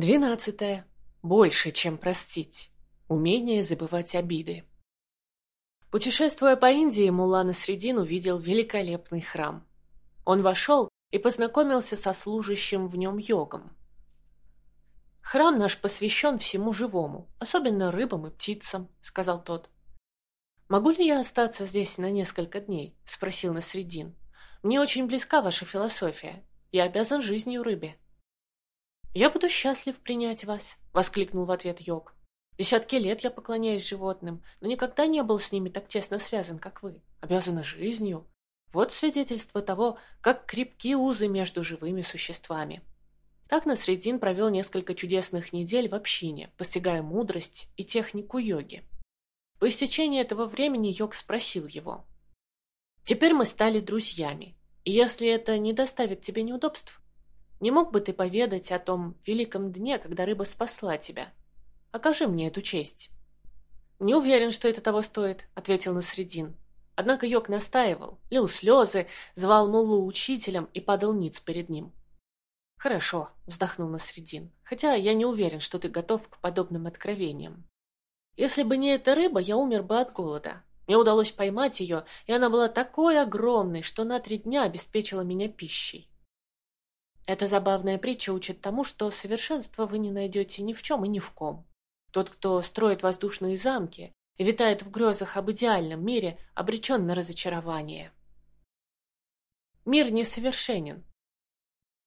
Двенадцатое. Больше, чем простить. Умение забывать обиды. Путешествуя по Индии, Мулла Насредин увидел великолепный храм. Он вошел и познакомился со служащим в нем йогом. «Храм наш посвящен всему живому, особенно рыбам и птицам», — сказал тот. «Могу ли я остаться здесь на несколько дней?» — спросил Насредин. «Мне очень близка ваша философия. Я обязан жизнью рыбе». «Я буду счастлив принять вас», — воскликнул в ответ Йог. «Десятки лет я поклоняюсь животным, но никогда не был с ними так тесно связан, как вы. Обязана жизнью. Вот свидетельство того, как крепки узы между живыми существами». Так Насредин провел несколько чудесных недель в общине, постигая мудрость и технику йоги. По истечении этого времени Йог спросил его. «Теперь мы стали друзьями, и если это не доставит тебе неудобств, не мог бы ты поведать о том великом дне, когда рыба спасла тебя? Окажи мне эту честь». «Не уверен, что это того стоит», — ответил Насредин. Однако Йог настаивал, лил слезы, звал Муллу учителем и падал ниц перед ним. «Хорошо», — вздохнул Насредин, «хотя я не уверен, что ты готов к подобным откровениям. Если бы не эта рыба, я умер бы от голода. Мне удалось поймать ее, и она была такой огромной, что на три дня обеспечила меня пищей. Эта забавная притча учит тому, что совершенства вы не найдете ни в чем и ни в ком. Тот, кто строит воздушные замки витает в грезах об идеальном мире, обречен на разочарование. Мир несовершенен.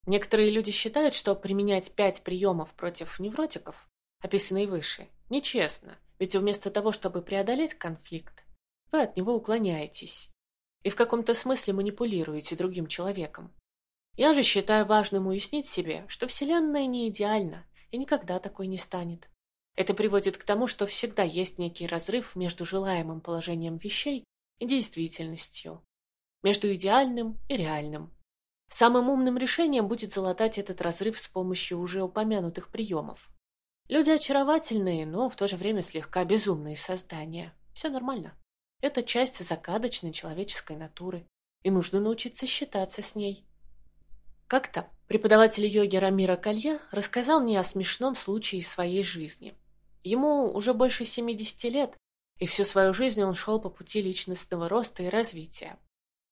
Некоторые люди считают, что применять пять приемов против невротиков, описанные выше, нечестно, ведь вместо того, чтобы преодолеть конфликт, вы от него уклоняетесь и в каком-то смысле манипулируете другим человеком. Я же считаю важным уяснить себе, что Вселенная не идеальна и никогда такой не станет. Это приводит к тому, что всегда есть некий разрыв между желаемым положением вещей и действительностью, между идеальным и реальным. Самым умным решением будет залатать этот разрыв с помощью уже упомянутых приемов. Люди очаровательные, но в то же время слегка безумные создания. Все нормально. Это часть загадочной человеческой натуры, и нужно научиться считаться с ней. Как-то преподаватель йоги Рамира Калья рассказал мне о смешном случае из своей жизни. Ему уже больше 70 лет, и всю свою жизнь он шел по пути личностного роста и развития.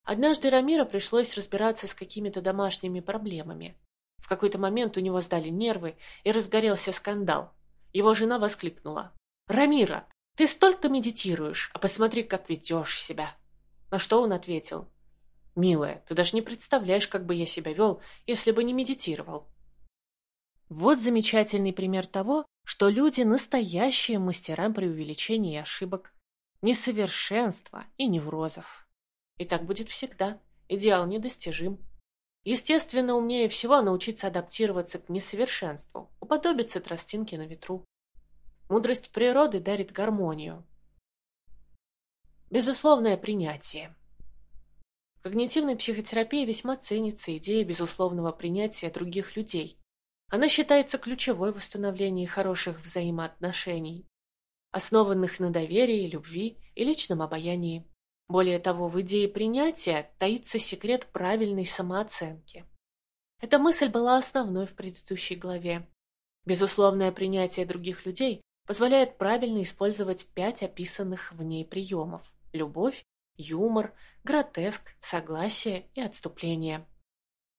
Однажды Рамира пришлось разбираться с какими-то домашними проблемами. В какой-то момент у него сдали нервы, и разгорелся скандал. Его жена воскликнула. «Рамира, ты столько медитируешь, а посмотри, как ведешь себя!» На что он ответил. «Милая, ты даже не представляешь, как бы я себя вел, если бы не медитировал». Вот замечательный пример того, что люди – настоящие мастера преувеличения и ошибок, несовершенства и неврозов. И так будет всегда. Идеал недостижим. Естественно, умнее всего научиться адаптироваться к несовершенству, уподобиться тростинке на ветру. Мудрость природы дарит гармонию. Безусловное принятие. В когнитивной психотерапии весьма ценится идея безусловного принятия других людей. Она считается ключевой в восстановлении хороших взаимоотношений, основанных на доверии, любви и личном обаянии. Более того, в идее принятия таится секрет правильной самооценки. Эта мысль была основной в предыдущей главе. Безусловное принятие других людей позволяет правильно использовать пять описанных в ней приемов – любовь, юмор, гротеск, согласие и отступление.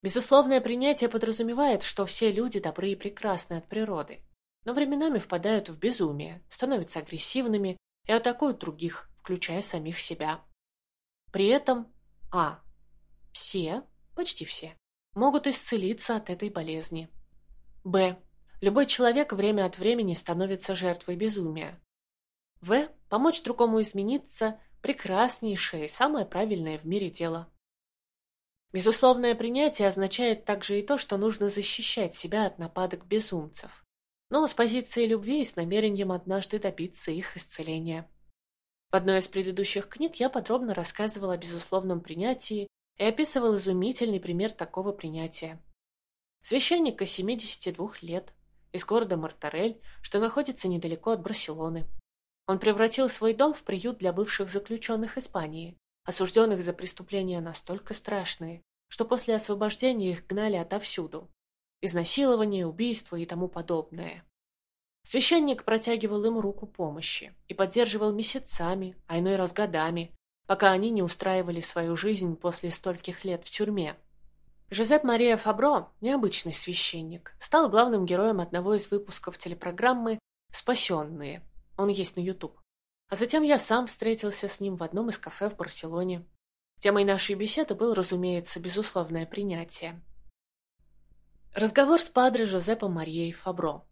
Безусловное принятие подразумевает, что все люди добры и прекрасны от природы, но временами впадают в безумие, становятся агрессивными и атакуют других, включая самих себя. При этом а. Все, почти все, могут исцелиться от этой болезни. б. Любой человек время от времени становится жертвой безумия. В. Помочь другому измениться прекраснейшее и самое правильное в мире дело. Безусловное принятие означает также и то, что нужно защищать себя от нападок безумцев, но с позиции любви и с намерением однажды добиться их исцеления. В одной из предыдущих книг я подробно рассказывал о безусловном принятии и описывал изумительный пример такого принятия. Священника 72 лет из города Мартарель, что находится недалеко от Барселоны. Он превратил свой дом в приют для бывших заключенных Испании, осужденных за преступления настолько страшные, что после освобождения их гнали отовсюду. изнасилование, убийство и тому подобное. Священник протягивал им руку помощи и поддерживал месяцами, а иной раз годами, пока они не устраивали свою жизнь после стольких лет в тюрьме. Жозеп Мария Фабро, необычный священник, стал главным героем одного из выпусков телепрограммы «Спасенные». Он есть на YouTube. А затем я сам встретился с ним в одном из кафе в Барселоне. Темой нашей беседы был, разумеется, безусловное принятие. Разговор с падре Жозепом Марией Фабро.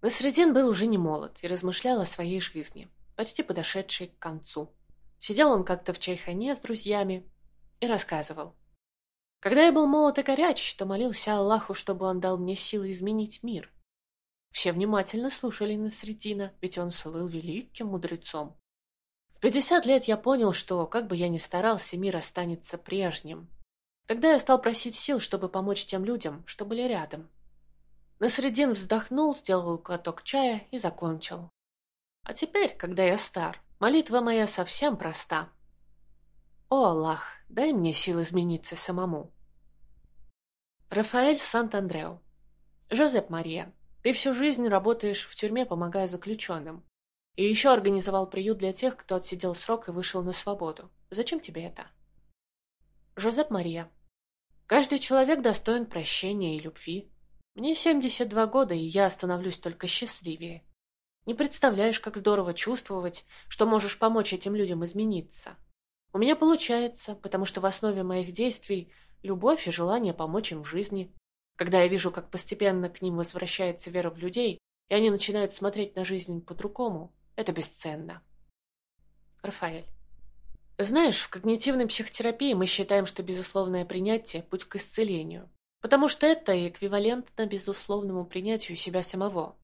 Насредин был уже не молод и размышлял о своей жизни, почти подошедшей к концу. Сидел он как-то в чайхане с друзьями и рассказывал. Когда я был молод и горяч, то молился Аллаху, чтобы он дал мне силы изменить мир. Все внимательно слушали Насредина, ведь он слыл великим мудрецом. В пятьдесят лет я понял, что, как бы я ни старался, мир останется прежним. Тогда я стал просить сил, чтобы помочь тем людям, что были рядом. Насредин вздохнул, сделал глоток чая и закончил. А теперь, когда я стар, молитва моя совсем проста. О, Аллах, дай мне сил измениться самому. Рафаэль Сант-Андрео. Жозеп Мария, ты всю жизнь работаешь в тюрьме, помогая заключенным. И еще организовал приют для тех, кто отсидел срок и вышел на свободу. Зачем тебе это? Жозеп Мария. Каждый человек достоин прощения и любви. Мне 72 года, и я становлюсь только счастливее. Не представляешь, как здорово чувствовать, что можешь помочь этим людям измениться. У меня получается, потому что в основе моих действий любовь и желание помочь им в жизни. Когда я вижу, как постепенно к ним возвращается вера в людей, и они начинают смотреть на жизнь по-другому, это бесценно. Рафаэль. Знаешь, в когнитивной психотерапии мы считаем, что безусловное принятие – путь к исцелению. Потому что это эквивалентно безусловному принятию себя самого.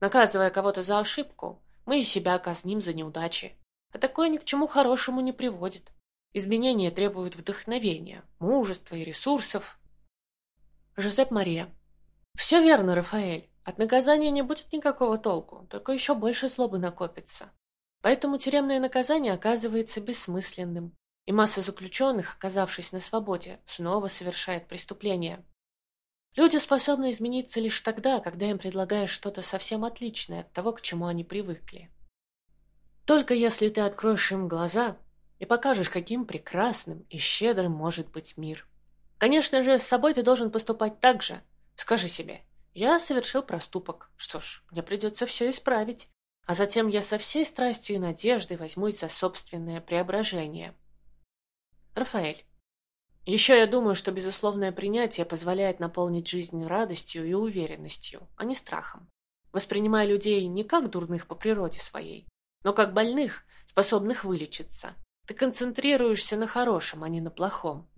Наказывая кого-то за ошибку, мы и себя казним за неудачи. А такое ни к чему хорошему не приводит. Изменения требуют вдохновения, мужества и ресурсов. Жозеп Мария. Все верно, Рафаэль. От наказания не будет никакого толку, только еще больше злобы накопится. Поэтому тюремное наказание оказывается бессмысленным, и масса заключенных, оказавшись на свободе, снова совершает преступления. Люди способны измениться лишь тогда, когда им предлагаешь что-то совсем отличное от того, к чему они привыкли. Только если ты откроешь им глаза и покажешь, каким прекрасным и щедрым может быть мир. Конечно же, с собой ты должен поступать так же. Скажи себе, я совершил проступок. Что ж, мне придется все исправить. А затем я со всей страстью и надеждой возьмусь за собственное преображение. Рафаэль. Еще я думаю, что безусловное принятие позволяет наполнить жизнь радостью и уверенностью, а не страхом. Воспринимая людей не как дурных по природе своей, но как больных, способных вылечиться. Ты концентрируешься на хорошем, а не на плохом.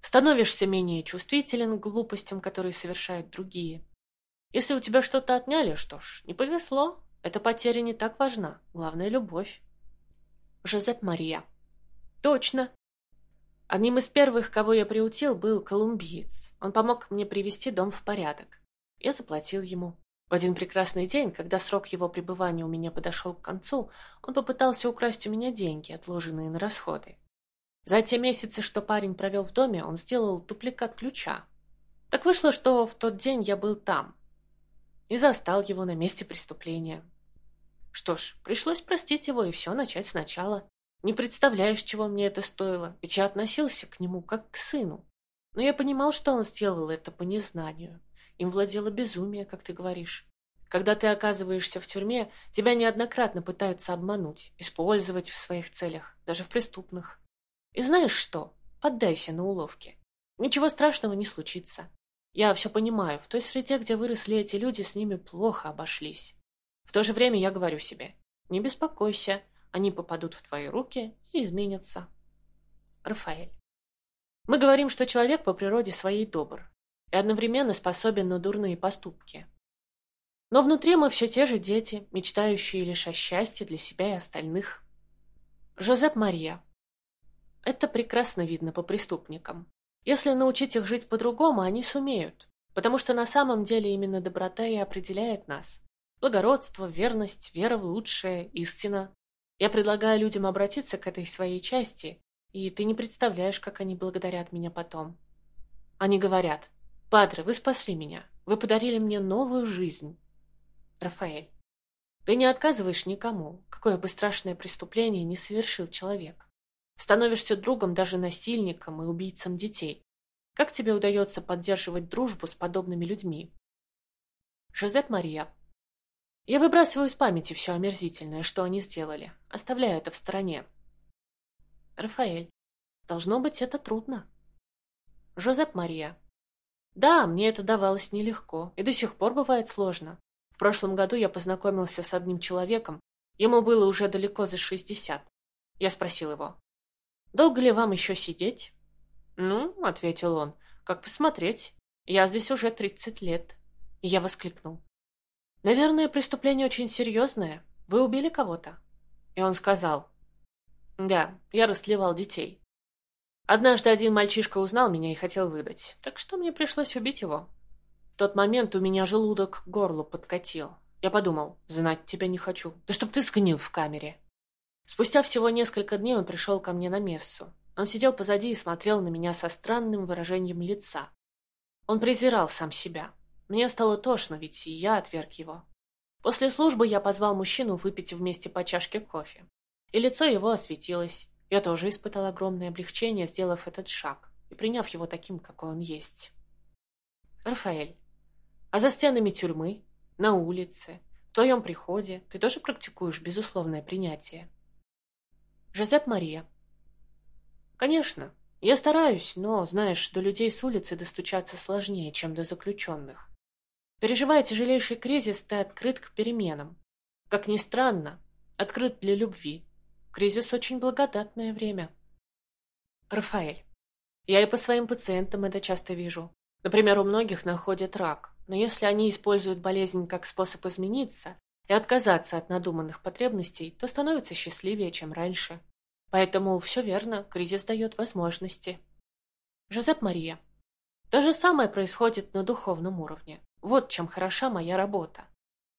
Становишься менее чувствителен к глупостям, которые совершают другие. Если у тебя что-то отняли, что ж, не повезло. Эта потеря не так важна. Главное — любовь. Жозеп Мария. Точно. Одним из первых, кого я приутил, был колумбиец. Он помог мне привести дом в порядок. Я заплатил ему. В один прекрасный день, когда срок его пребывания у меня подошел к концу, он попытался украсть у меня деньги, отложенные на расходы. За те месяцы, что парень провел в доме, он сделал дубликат ключа. Так вышло, что в тот день я был там и застал его на месте преступления. Что ж, пришлось простить его и все начать сначала. Не представляешь, чего мне это стоило, ведь я относился к нему как к сыну. Но я понимал, что он сделал это по незнанию. Им владело безумие, как ты говоришь. Когда ты оказываешься в тюрьме, тебя неоднократно пытаются обмануть, использовать в своих целях, даже в преступных. И знаешь что? Поддайся на уловки. Ничего страшного не случится. Я все понимаю, в той среде, где выросли эти люди, с ними плохо обошлись. В то же время я говорю себе, не беспокойся, они попадут в твои руки и изменятся. Рафаэль. Мы говорим, что человек по природе своей добр и одновременно способен на дурные поступки. Но внутри мы все те же дети, мечтающие лишь о счастье для себя и остальных. Жозеп Мария. Это прекрасно видно по преступникам. Если научить их жить по-другому, они сумеют, потому что на самом деле именно доброта и определяет нас. Благородство, верность, вера в лучшее, истина. Я предлагаю людям обратиться к этой своей части, и ты не представляешь, как они благодарят меня потом. Они говорят, «Падре, вы спасли меня. Вы подарили мне новую жизнь. Рафаэль. Ты не отказываешь никому, какое бы страшное преступление не совершил человек. Становишься другом даже насильникам и убийцам детей. Как тебе удается поддерживать дружбу с подобными людьми? Жозеп Мария. Я выбрасываю из памяти все омерзительное, что они сделали. Оставляю это в стороне. Рафаэль. Должно быть, это трудно. Жозеп Мария. Да, мне это давалось нелегко, и до сих пор бывает сложно. В прошлом году я познакомился с одним человеком, ему было уже далеко за шестьдесят. Я спросил его, «Долго ли вам еще сидеть?» «Ну», — ответил он, — «как посмотреть. Я здесь уже тридцать лет». И я воскликнул. «Наверное, преступление очень серьезное. Вы убили кого-то?» И он сказал, «Да, я растлевал детей. Однажды один мальчишка узнал меня и хотел выдать, так что мне пришлось убить его. В тот момент у меня желудок к горлу подкатил. Я подумал, знать тебя не хочу. Да чтоб ты сгнил в камере. Спустя всего несколько дней он пришел ко мне на мессу. Он сидел позади и смотрел на меня со странным выражением лица. Он презирал сам себя. Мне стало тошно, ведь и я отверг его. После службы я позвал мужчину выпить вместе по чашке кофе. И лицо его осветилось. Я тоже испытал огромное облегчение, сделав этот шаг и приняв его таким, какой он есть. Рафаэль, а за стенами тюрьмы, на улице, в твоем приходе ты тоже практикуешь безусловное принятие? Жозеп Мария. Конечно, я стараюсь, но, знаешь, до людей с улицы достучаться сложнее, чем до заключенных. Переживая тяжелейший кризис, ты открыт к переменам. Как ни странно, открыт для любви, Кризис очень благодатное время. Рафаэль. Я и по своим пациентам это часто вижу. Например, у многих находят рак, но если они используют болезнь как способ измениться и отказаться от надуманных потребностей, то становятся счастливее, чем раньше. Поэтому все верно, кризис дает возможности. Жозеп Мария. То же самое происходит на духовном уровне. Вот чем хороша моя работа.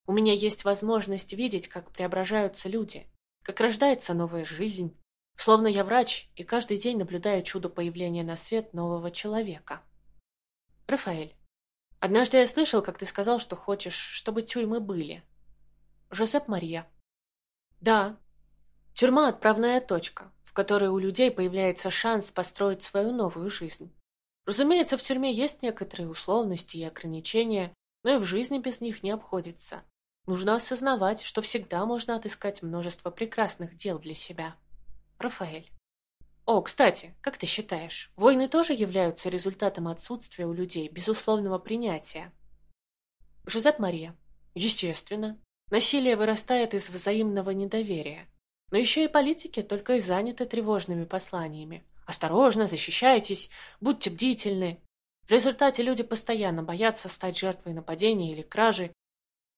У меня есть возможность видеть, как преображаются люди, как рождается новая жизнь. Словно я врач и каждый день наблюдаю чудо появления на свет нового человека. Рафаэль, однажды я слышал, как ты сказал, что хочешь, чтобы тюрьмы были. Жозеп Мария. Да. Тюрьма – отправная точка, в которой у людей появляется шанс построить свою новую жизнь. Разумеется, в тюрьме есть некоторые условности и ограничения, но и в жизни без них не обходится. Нужно осознавать, что всегда можно отыскать множество прекрасных дел для себя. Рафаэль. О, кстати, как ты считаешь, войны тоже являются результатом отсутствия у людей безусловного принятия? Жозеп Мария. Естественно. Насилие вырастает из взаимного недоверия. Но еще и политики только и заняты тревожными посланиями. Осторожно, защищайтесь, будьте бдительны. В результате люди постоянно боятся стать жертвой нападения или кражи,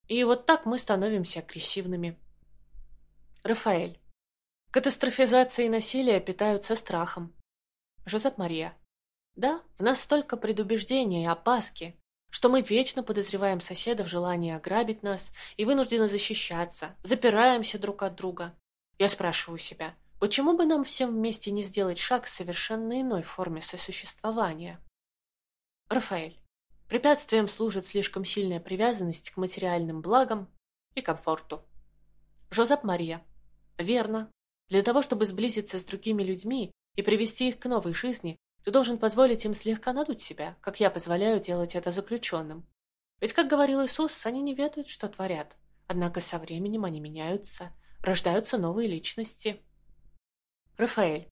и вот так мы становимся агрессивными. Рафаэль. Катастрофизация и насилие питаются страхом. Жозеп Мария. Да, в нас столько предубеждения и опаски, что мы вечно подозреваем соседа в желании ограбить нас и вынуждены защищаться, запираемся друг от друга. Я спрашиваю себя, почему бы нам всем вместе не сделать шаг к совершенно иной форме сосуществования? Рафаэль. Препятствием служит слишком сильная привязанность к материальным благам и комфорту. Жозеп Мария. Верно. Для того, чтобы сблизиться с другими людьми и привести их к новой жизни, ты должен позволить им слегка надуть себя, как я позволяю делать это заключенным. Ведь, как говорил Иисус, они не ведают, что творят. Однако со временем они меняются, рождаются новые личности. Рафаэль.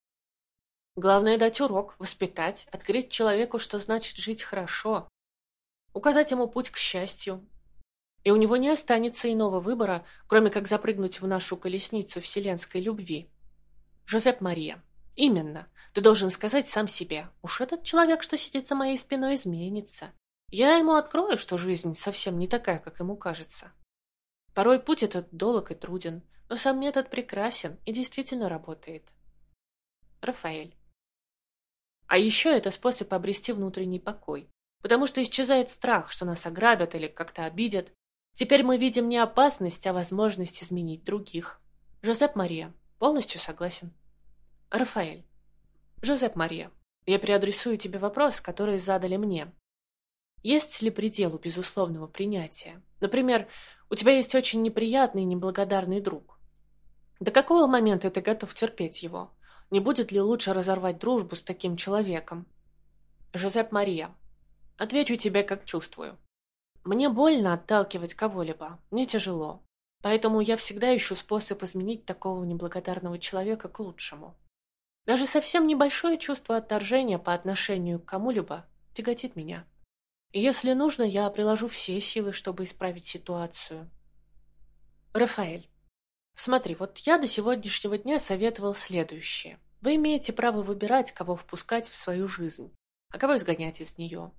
Главное дать урок, воспитать, открыть человеку, что значит жить хорошо, указать ему путь к счастью. И у него не останется иного выбора, кроме как запрыгнуть в нашу колесницу вселенской любви. Жозеп Мария. Именно. Ты должен сказать сам себе, уж этот человек, что сидит за моей спиной, изменится. Я ему открою, что жизнь совсем не такая, как ему кажется. Порой путь этот долг и труден, но сам метод прекрасен и действительно работает. Рафаэль. А еще это способ обрести внутренний покой, потому что исчезает страх, что нас ограбят или как-то обидят. Теперь мы видим не опасность, а возможность изменить других. Жозеп Мария. Полностью согласен. Рафаэль. Жозеп Мария. Я переадресую тебе вопрос, который задали мне. Есть ли предел у безусловного принятия? Например, у тебя есть очень неприятный и неблагодарный друг. До какого момента ты готов терпеть его? Не будет ли лучше разорвать дружбу с таким человеком? Жозеп Мария. Отвечу тебе, как чувствую. Мне больно отталкивать кого-либо, мне тяжело. Поэтому я всегда ищу способ изменить такого неблагодарного человека к лучшему. Даже совсем небольшое чувство отторжения по отношению к кому-либо тяготит меня. И если нужно, я приложу все силы, чтобы исправить ситуацию. Рафаэль. Смотри, вот я до сегодняшнего дня советовал следующее. Вы имеете право выбирать, кого впускать в свою жизнь, а кого изгонять из нее.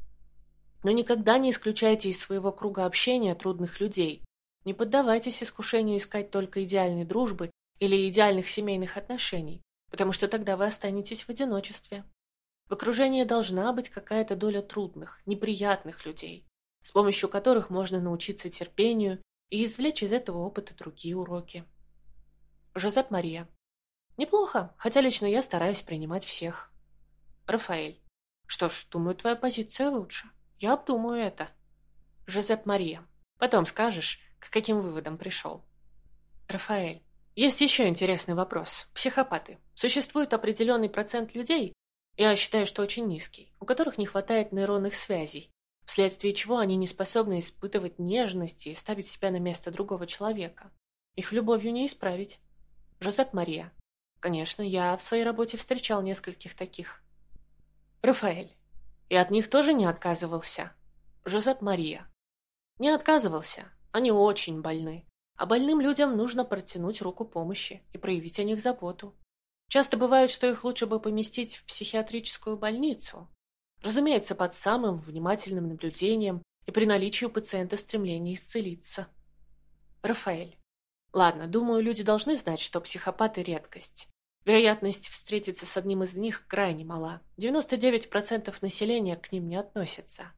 Но никогда не исключайте из своего круга общения трудных людей. Не поддавайтесь искушению искать только идеальной дружбы или идеальных семейных отношений, потому что тогда вы останетесь в одиночестве. В окружении должна быть какая-то доля трудных, неприятных людей, с помощью которых можно научиться терпению и извлечь из этого опыта другие уроки. Жозеп Мария. Неплохо, хотя лично я стараюсь принимать всех. Рафаэль. Что ж, думаю, твоя позиция лучше. Я обдумаю это. Жозеп Мария. Потом скажешь, к каким выводам пришел. Рафаэль. Есть еще интересный вопрос. Психопаты. Существует определенный процент людей, я считаю, что очень низкий, у которых не хватает нейронных связей, вследствие чего они не способны испытывать нежность и ставить себя на место другого человека. Их любовью не исправить. Жозеп Мария. Конечно, я в своей работе встречал нескольких таких. Рафаэль. И от них тоже не отказывался. Жозеп Мария. Не отказывался. Они очень больны. А больным людям нужно протянуть руку помощи и проявить о них заботу. Часто бывает, что их лучше бы поместить в психиатрическую больницу. Разумеется, под самым внимательным наблюдением и при наличии у пациента стремления исцелиться. Рафаэль. Ладно, думаю, люди должны знать, что психопаты – редкость. Вероятность встретиться с одним из них крайне мала. 99% населения к ним не относятся.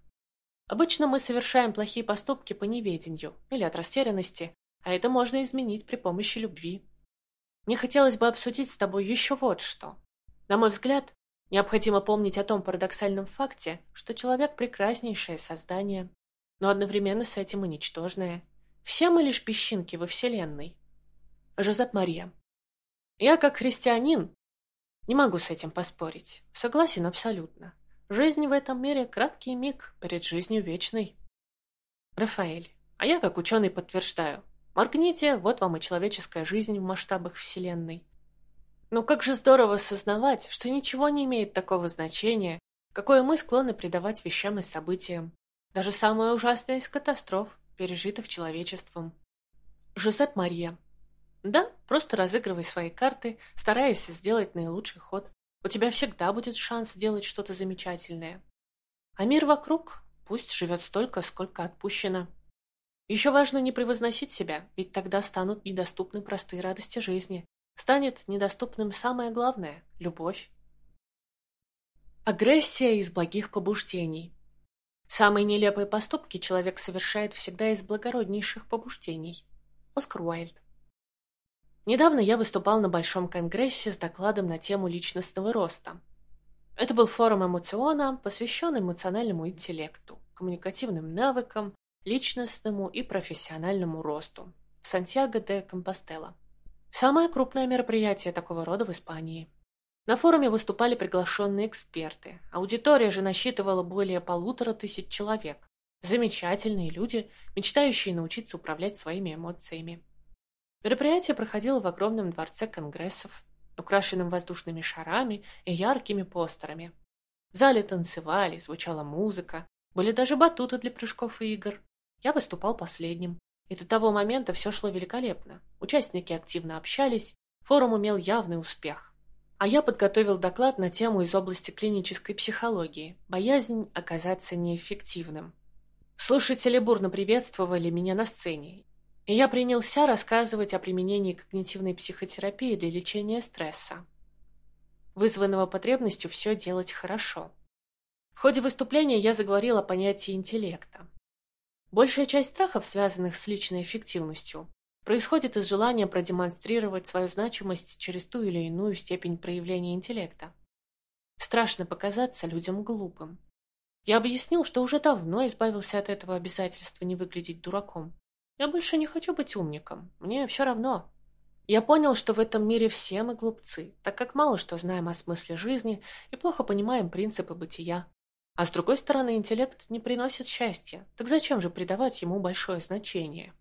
Обычно мы совершаем плохие поступки по неведению или от растерянности, а это можно изменить при помощи любви. Мне хотелось бы обсудить с тобой еще вот что. На мой взгляд, необходимо помнить о том парадоксальном факте, что человек – прекраснейшее создание, но одновременно с этим и ничтожное. Все мы лишь песчинки во Вселенной. Жозеп Мария. Я, как христианин, не могу с этим поспорить. Согласен абсолютно. Жизнь в этом мире – краткий миг перед жизнью вечной. Рафаэль. А я, как ученый, подтверждаю. Моргните, вот вам и человеческая жизнь в масштабах Вселенной. Но как же здорово осознавать, что ничего не имеет такого значения, какое мы склонны придавать вещам и событиям. Даже самое ужасное из катастроф, пережитых человечеством. Жозеп Мария. Да, просто разыгрывай свои карты, стараясь сделать наилучший ход. У тебя всегда будет шанс сделать что-то замечательное. А мир вокруг пусть живет столько, сколько отпущено. Еще важно не превозносить себя, ведь тогда станут недоступны простые радости жизни. Станет недоступным самое главное – любовь. Агрессия из благих побуждений. Самые нелепые поступки человек совершает всегда из благороднейших побуждений. Оскар Уайльд. Недавно я выступал на Большом конгрессе с докладом на тему личностного роста. Это был форум эмоциона, посвященный эмоциональному интеллекту, коммуникативным навыкам, личностному и профессиональному росту в Сантьяго де Компостела. Самое крупное мероприятие такого рода в Испании. На форуме выступали приглашенные эксперты. Аудитория же насчитывала более полутора тысяч человек. Замечательные люди, мечтающие научиться управлять своими эмоциями. Мероприятие проходило в огромном дворце конгрессов, украшенном воздушными шарами и яркими постерами. В зале танцевали, звучала музыка, были даже батуты для прыжков и игр. Я выступал последним. И до того момента все шло великолепно. Участники активно общались, форум имел явный успех. А я подготовил доклад на тему из области клинической психологии «Боязнь оказаться неэффективным». Слушатели бурно приветствовали меня на сцене, и я принялся рассказывать о применении когнитивной психотерапии для лечения стресса, вызванного потребностью все делать хорошо. В ходе выступления я заговорил о понятии интеллекта. Большая часть страхов, связанных с личной эффективностью, происходит из желания продемонстрировать свою значимость через ту или иную степень проявления интеллекта. Страшно показаться людям глупым. Я объяснил, что уже давно избавился от этого обязательства не выглядеть дураком. Я больше не хочу быть умником. Мне все равно. Я понял, что в этом мире все мы глупцы, так как мало что знаем о смысле жизни и плохо понимаем принципы бытия. А с другой стороны, интеллект не приносит счастья, так зачем же придавать ему большое значение?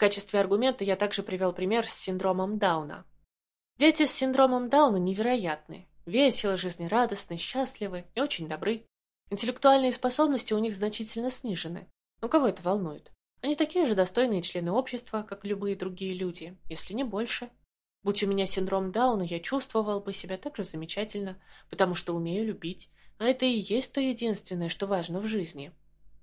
Качестве аргумента я также привел пример с синдромом Дауна. Дети с синдромом Дауна невероятны, веселы, жизнерадостны, счастливы и очень добры. Интеллектуальные способности у них значительно снижены. Но кого это волнует? Они такие же достойные члены общества, как любые другие люди, если не больше. Будь у меня синдром Дауна, я чувствовал бы себя так же замечательно, потому что умею любить, а это и есть то единственное, что важно в жизни.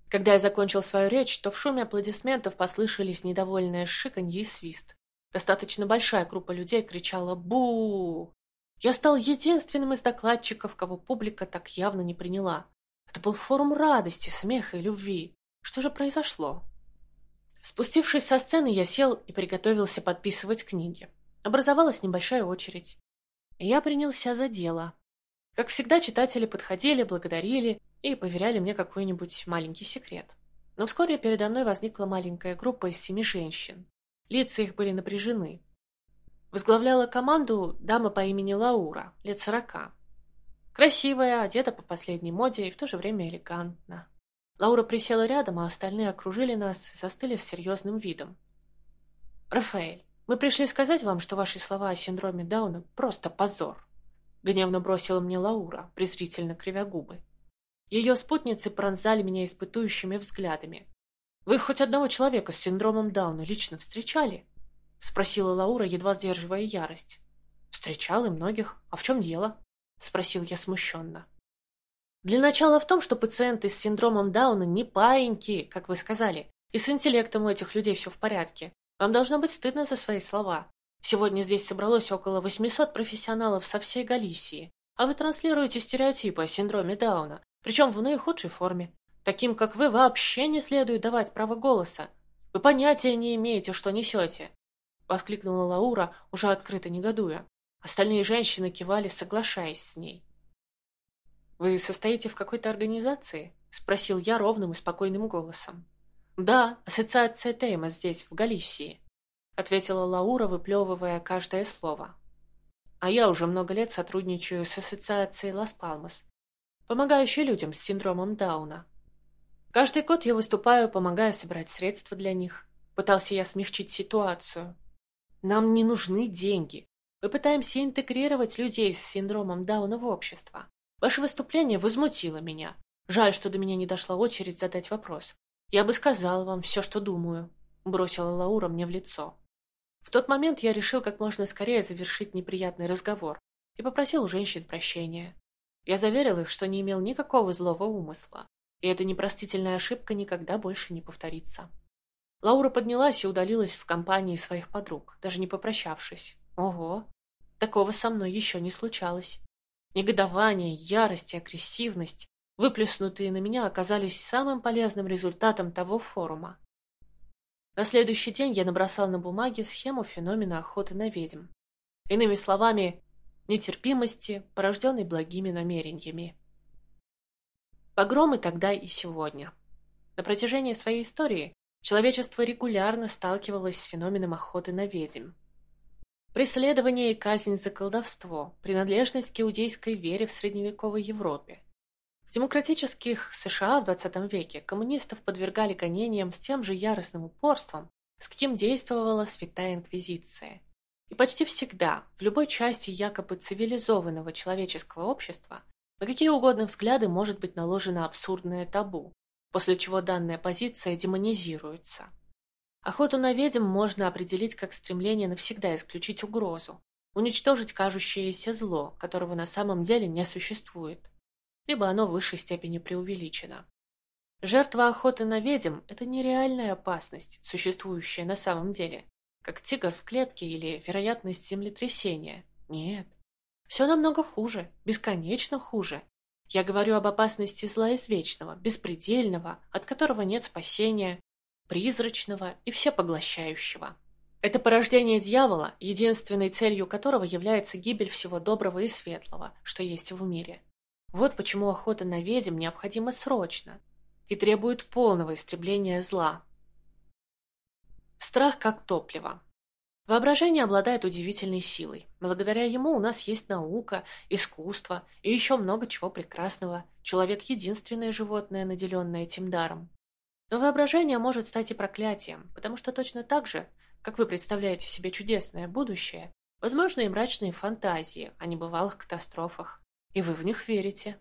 Когда я закончил свою речь, то в шуме аплодисментов послышались недовольное шиканье и свист. Достаточно большая группа людей кричала «Бу!». Я стал единственным из докладчиков, кого публика так явно не приняла. Это был форум радости, смеха и любви. Что же произошло? Спустившись со сцены, я сел и приготовился подписывать книги. Образовалась небольшая очередь. И я принялся за дело. Как всегда, читатели подходили, благодарили и поверяли мне какой-нибудь маленький секрет. Но вскоре передо мной возникла маленькая группа из семи женщин. Лица их были напряжены. Возглавляла команду дама по имени Лаура, лет сорока. Красивая, одета по последней моде и в то же время элегантно. Лаура присела рядом, а остальные окружили нас и застыли с серьезным видом. «Рафаэль, мы пришли сказать вам, что ваши слова о синдроме Дауна – просто позор», – гневно бросила мне Лаура, презрительно кривя губы. Ее спутницы пронзали меня испытующими взглядами. «Вы хоть одного человека с синдромом Дауна лично встречали?» – спросила Лаура, едва сдерживая ярость. «Встречал и многих. А в чем дело?» – спросил я смущенно. Для начала в том, что пациенты с синдромом Дауна не паиньки, как вы сказали, и с интеллектом у этих людей все в порядке. Вам должно быть стыдно за свои слова. Сегодня здесь собралось около 800 профессионалов со всей Галисии, а вы транслируете стереотипы о синдроме Дауна, причем в наихудшей форме. Таким, как вы, вообще не следует давать право голоса. Вы понятия не имеете, что несете. Воскликнула Лаура, уже открыто негодуя. Остальные женщины кивали, соглашаясь с ней. «Вы состоите в какой-то организации?» — спросил я ровным и спокойным голосом. «Да, ассоциация Тейма здесь, в Галисии», — ответила Лаура, выплевывая каждое слово. «А я уже много лет сотрудничаю с ассоциацией Лас-Палмас, помогающей людям с синдромом Дауна. Каждый год я выступаю, помогая собирать средства для них. Пытался я смягчить ситуацию. Нам не нужны деньги. Мы пытаемся интегрировать людей с синдромом Дауна в общество. Ваше выступление возмутило меня. Жаль, что до меня не дошла очередь задать вопрос. Я бы сказала вам все, что думаю, бросила Лаура мне в лицо. В тот момент я решил как можно скорее завершить неприятный разговор и попросил у женщин прощения. Я заверил их, что не имел никакого злого умысла, и эта непростительная ошибка никогда больше не повторится. Лаура поднялась и удалилась в компании своих подруг, даже не попрощавшись. Ого, такого со мной еще не случалось. Негодование, ярость и агрессивность, выплеснутые на меня, оказались самым полезным результатом того форума. На следующий день я набросал на бумаге схему феномена охоты на ведьм. Иными словами, нетерпимости, порожденной благими намерениями. Погромы тогда и сегодня. На протяжении своей истории человечество регулярно сталкивалось с феноменом охоты на ведьм. Преследование и казнь за колдовство, принадлежность к иудейской вере в средневековой Европе. В демократических США в XX веке коммунистов подвергали гонениям с тем же яростным упорством, с каким действовала Святая Инквизиция. И почти всегда, в любой части якобы цивилизованного человеческого общества, на какие угодно взгляды может быть наложено абсурдное табу, после чего данная позиция демонизируется. Охоту на ведьм можно определить как стремление навсегда исключить угрозу, уничтожить кажущееся зло, которого на самом деле не существует, либо оно в высшей степени преувеличено. Жертва охоты на ведьм – это нереальная опасность, существующая на самом деле, как тигр в клетке или вероятность землетрясения. Нет. Все намного хуже, бесконечно хуже. Я говорю об опасности зла извечного, беспредельного, от которого нет спасения, призрачного и всепоглощающего. Это порождение дьявола, единственной целью которого является гибель всего доброго и светлого, что есть в мире. Вот почему охота на ведьм необходима срочно и требует полного истребления зла. Страх как топливо. Воображение обладает удивительной силой. Благодаря ему у нас есть наука, искусство и еще много чего прекрасного. Человек – единственное животное, наделенное этим даром. Но воображение может стать и проклятием, потому что точно так же, как вы представляете себе чудесное будущее, возможны и мрачные фантазии о небывалых катастрофах, и вы в них верите.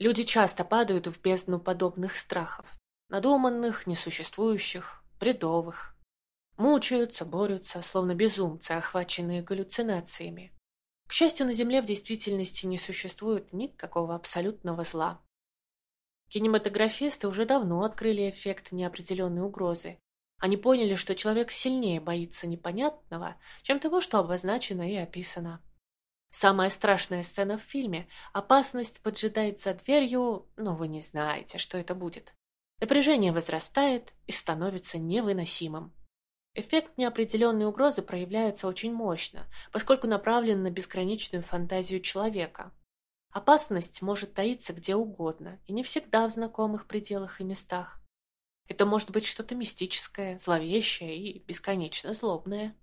Люди часто падают в бездну подобных страхов, надуманных, несуществующих, бредовых. Мучаются, борются, словно безумцы, охваченные галлюцинациями. К счастью, на Земле в действительности не существует никакого абсолютного зла. Кинематографисты уже давно открыли эффект неопределенной угрозы. Они поняли, что человек сильнее боится непонятного, чем того, что обозначено и описано. Самая страшная сцена в фильме – опасность поджидает за дверью, но вы не знаете, что это будет. Напряжение возрастает и становится невыносимым. Эффект неопределенной угрозы проявляется очень мощно, поскольку направлен на безграничную фантазию человека. Опасность может таиться где угодно, и не всегда в знакомых пределах и местах. Это может быть что-то мистическое, зловещее и бесконечно злобное.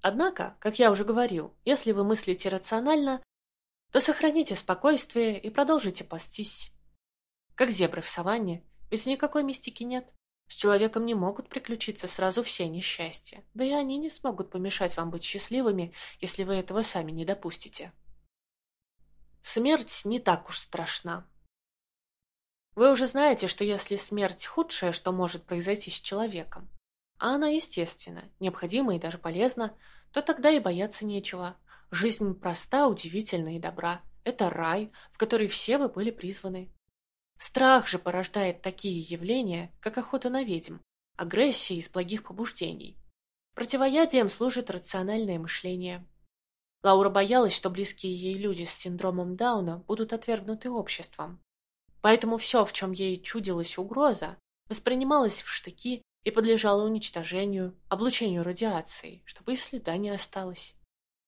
Однако, как я уже говорил, если вы мыслите рационально, то сохраните спокойствие и продолжите пастись. Как зебры в саванне, ведь никакой мистики нет. С человеком не могут приключиться сразу все несчастья, да и они не смогут помешать вам быть счастливыми, если вы этого сами не допустите. Смерть не так уж страшна. Вы уже знаете, что если смерть худшее, что может произойти с человеком, а она естественна, необходима и даже полезна, то тогда и бояться нечего. Жизнь проста, удивительна и добра. Это рай, в который все вы были призваны. Страх же порождает такие явления, как охота на ведьм, агрессия из благих побуждений. Противоядием служит рациональное мышление. Лаура боялась, что близкие ей люди с синдромом Дауна будут отвергнуты обществом. Поэтому все, в чем ей чудилась угроза, воспринималось в штыки и подлежало уничтожению, облучению радиацией, чтобы и следа не осталось.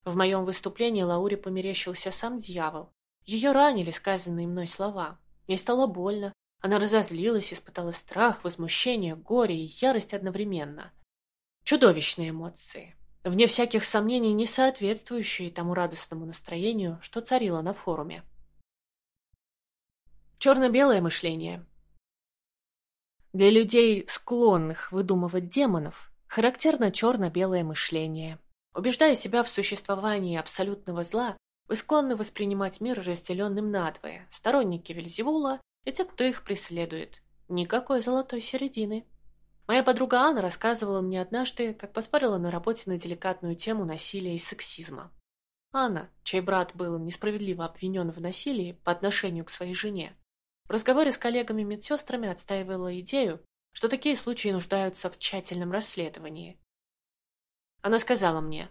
В моем выступлении Лауре померещился сам дьявол. Ее ранили сказанные мной слова, Ей стало больно. Она разозлилась, испытала страх, возмущение, горе и ярость одновременно. Чудовищные эмоции, вне всяких сомнений не соответствующие тому радостному настроению, что царило на форуме. Черно-белое мышление. Для людей, склонных выдумывать демонов, характерно черно-белое мышление. Убеждая себя в существовании абсолютного зла, вы склонны воспринимать мир разделенным надвое, сторонники Вельзевула и те, кто их преследует. Никакой золотой середины. Моя подруга Анна рассказывала мне однажды, как поспорила на работе на деликатную тему насилия и сексизма. Анна, чей брат был несправедливо обвинен в насилии по отношению к своей жене, в разговоре с коллегами-медсестрами отстаивала идею, что такие случаи нуждаются в тщательном расследовании. Она сказала мне,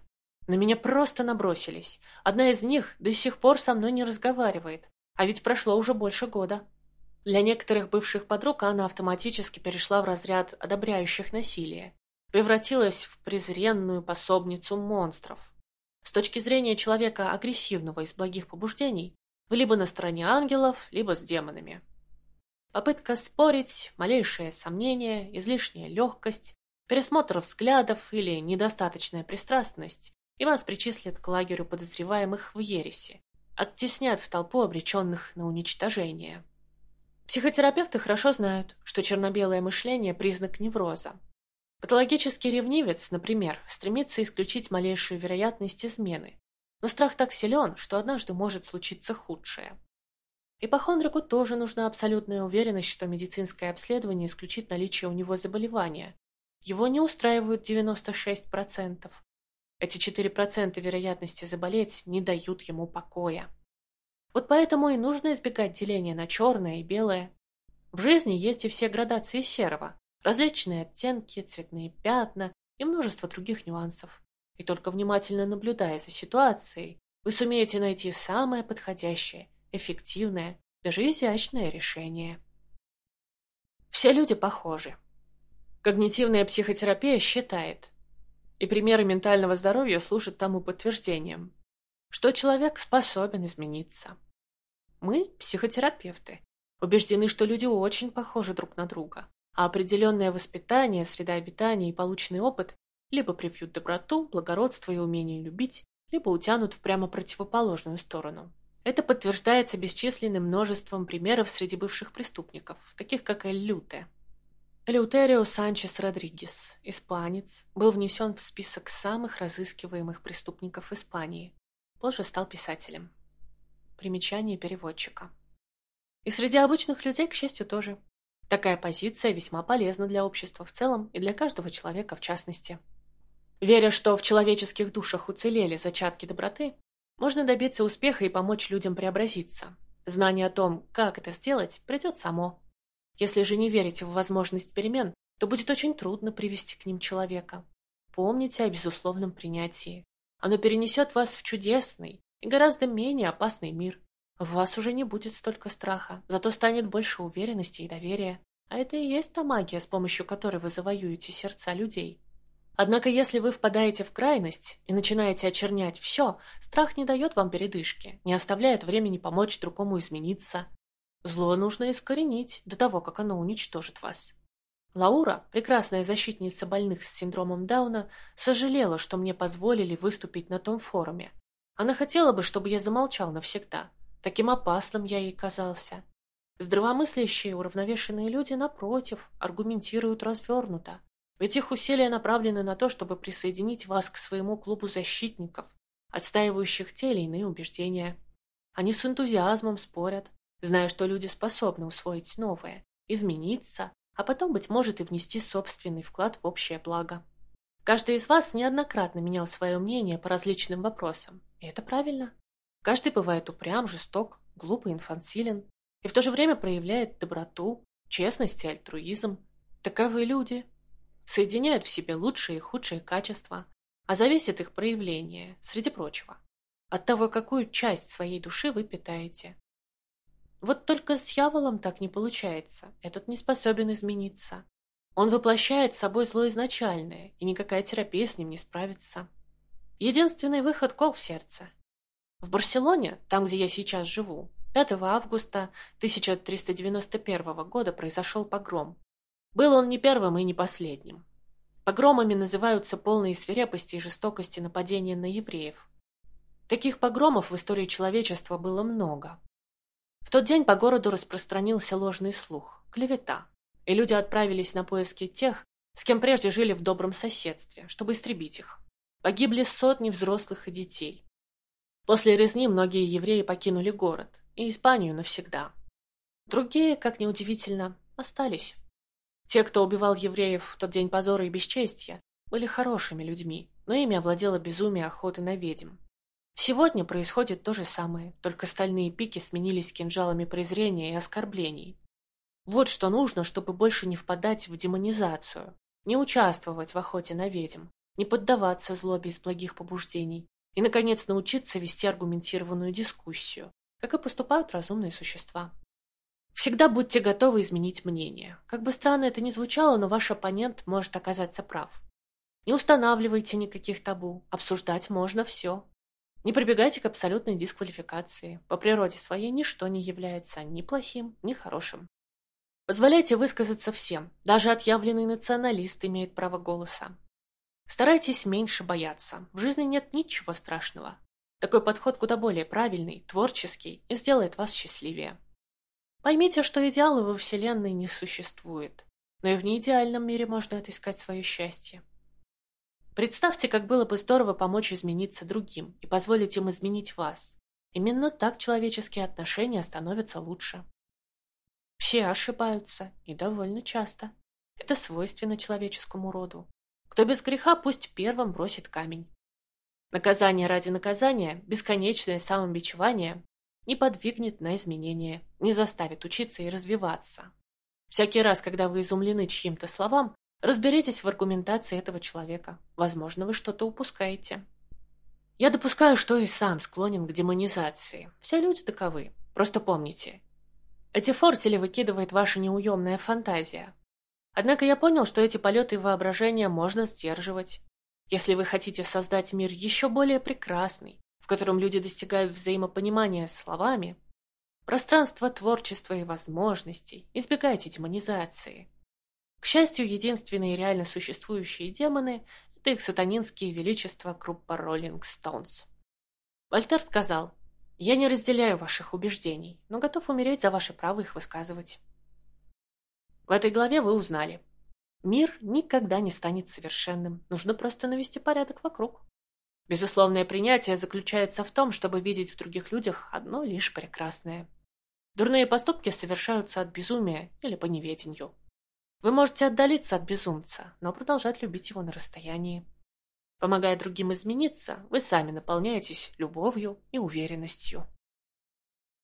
на меня просто набросились. Одна из них до сих пор со мной не разговаривает. А ведь прошло уже больше года. Для некоторых бывших подруг она автоматически перешла в разряд одобряющих насилие. Превратилась в презренную пособницу монстров. С точки зрения человека агрессивного из благих побуждений, вы либо на стороне ангелов, либо с демонами. Попытка спорить, малейшее сомнение, излишняя легкость, пересмотр взглядов или недостаточная пристрастность и вас причислят к лагерю подозреваемых в ересе, оттеснят в толпу обреченных на уничтожение. Психотерапевты хорошо знают, что черно-белое мышление – признак невроза. Патологический ревнивец, например, стремится исключить малейшую вероятность измены, но страх так силен, что однажды может случиться худшее. Ипохондрику тоже нужна абсолютная уверенность, что медицинское обследование исключит наличие у него заболевания. Его не устраивают 96%, эти 4% вероятности заболеть не дают ему покоя. Вот поэтому и нужно избегать деления на черное и белое. В жизни есть и все градации серого, различные оттенки, цветные пятна и множество других нюансов. И только внимательно наблюдая за ситуацией, вы сумеете найти самое подходящее, эффективное, даже изящное решение. Все люди похожи. Когнитивная психотерапия считает, и примеры ментального здоровья служат тому подтверждением, что человек способен измениться. Мы – психотерапевты. Убеждены, что люди очень похожи друг на друга, а определенное воспитание, среда обитания и полученный опыт либо привьют доброту, благородство и умение любить, либо утянут в прямо противоположную сторону. Это подтверждается бесчисленным множеством примеров среди бывших преступников, таких как Эль Люте. Элеутерио Санчес Родригес, испанец, был внесен в список самых разыскиваемых преступников Испании. Позже стал писателем. Примечание переводчика. И среди обычных людей, к счастью, тоже. Такая позиция весьма полезна для общества в целом и для каждого человека в частности. Веря, что в человеческих душах уцелели зачатки доброты, можно добиться успеха и помочь людям преобразиться. Знание о том, как это сделать, придет само. Если же не верите в возможность перемен, то будет очень трудно привести к ним человека. Помните о безусловном принятии. Оно перенесет вас в чудесный и гораздо менее опасный мир. В вас уже не будет столько страха, зато станет больше уверенности и доверия. А это и есть та магия, с помощью которой вы завоюете сердца людей. Однако если вы впадаете в крайность и начинаете очернять все, страх не дает вам передышки, не оставляет времени помочь другому измениться. Зло нужно искоренить до того, как оно уничтожит вас. Лаура, прекрасная защитница больных с синдромом Дауна, сожалела, что мне позволили выступить на том форуме. Она хотела бы, чтобы я замолчал навсегда. Таким опасным я ей казался. Здравомыслящие, уравновешенные люди, напротив, аргументируют развернуто. Ведь их усилия направлены на то, чтобы присоединить вас к своему клубу защитников, отстаивающих те или иные убеждения. Они с энтузиазмом спорят, зная, что люди способны усвоить новое, измениться, а потом, быть может, и внести собственный вклад в общее благо. Каждый из вас неоднократно менял свое мнение по различным вопросам, и это правильно. Каждый бывает упрям, жесток, глупый, инфантилен, и в то же время проявляет доброту, честность и альтруизм. Таковы люди, соединяют в себе лучшие и худшие качества, а зависит их проявление, среди прочего, от того, какую часть своей души вы питаете. Вот только с дьяволом так не получается, этот не способен измениться. Он воплощает собой зло изначальное, и никакая терапия с ним не справится. Единственный выход – кол в сердце. В Барселоне, там, где я сейчас живу, 5 августа 1391 года произошел погром, был он не первым и не последним. Погромами называются полные свирепости и жестокости нападения на евреев. Таких погромов в истории человечества было много. В тот день по городу распространился ложный слух, клевета, и люди отправились на поиски тех, с кем прежде жили в добром соседстве, чтобы истребить их. Погибли сотни взрослых и детей. После резни многие евреи покинули город и Испанию навсегда. Другие, как неудивительно, остались. Те, кто убивал евреев в тот день позора и бесчестия, были хорошими людьми, но ими овладело безумие охоты на ведьм. Сегодня происходит то же самое, только стальные пики сменились кинжалами презрения и оскорблений. Вот что нужно, чтобы больше не впадать в демонизацию, не участвовать в охоте на ведьм, не поддаваться злобе из благих побуждений и, наконец, научиться вести аргументированную дискуссию, как и поступают разумные существа. Всегда будьте готовы изменить мнение. Как бы странно это ни звучало, но ваш оппонент может оказаться прав. Не устанавливайте никаких табу, обсуждать можно все. Не прибегайте к абсолютной дисквалификации. По природе своей ничто не является ни плохим, ни хорошим. Позволяйте высказаться всем, даже отъявленный националист имеет право голоса. Старайтесь меньше бояться, в жизни нет ничего страшного. Такой подход куда более правильный, творческий и сделает вас счастливее. Поймите, что идеала во Вселенной не существует, но и в неидеальном мире можно отыскать свое счастье. Представьте, как было бы здорово помочь измениться другим и позволить им изменить вас. Именно так человеческие отношения становятся лучше. Все ошибаются, и довольно часто. Это свойственно человеческому роду. Кто без греха, пусть первым бросит камень. Наказание ради наказания, бесконечное самобичевание не подвигнет на изменения, не заставит учиться и развиваться. Всякий раз, когда вы изумлены чьим-то словам, разберитесь в аргументации этого человека. Возможно, вы что-то упускаете. Я допускаю, что и сам склонен к демонизации. Все люди таковы. Просто помните. Эти фортели выкидывает ваша неуемная фантазия. Однако я понял, что эти полеты воображения можно сдерживать. Если вы хотите создать мир еще более прекрасный, котором люди достигают взаимопонимания словами, Пространство творчества и возможностей. Избегайте демонизации. К счастью, единственные реально существующие демоны – это их сатанинские величества группа Rolling Stones. Вольтер сказал, «Я не разделяю ваших убеждений, но готов умереть за ваше право их высказывать». В этой главе вы узнали. Мир никогда не станет совершенным, нужно просто навести порядок вокруг. Безусловное принятие заключается в том, чтобы видеть в других людях одно лишь прекрасное. Дурные поступки совершаются от безумия или по неведению. Вы можете отдалиться от безумца, но продолжать любить его на расстоянии. Помогая другим измениться, вы сами наполняетесь любовью и уверенностью.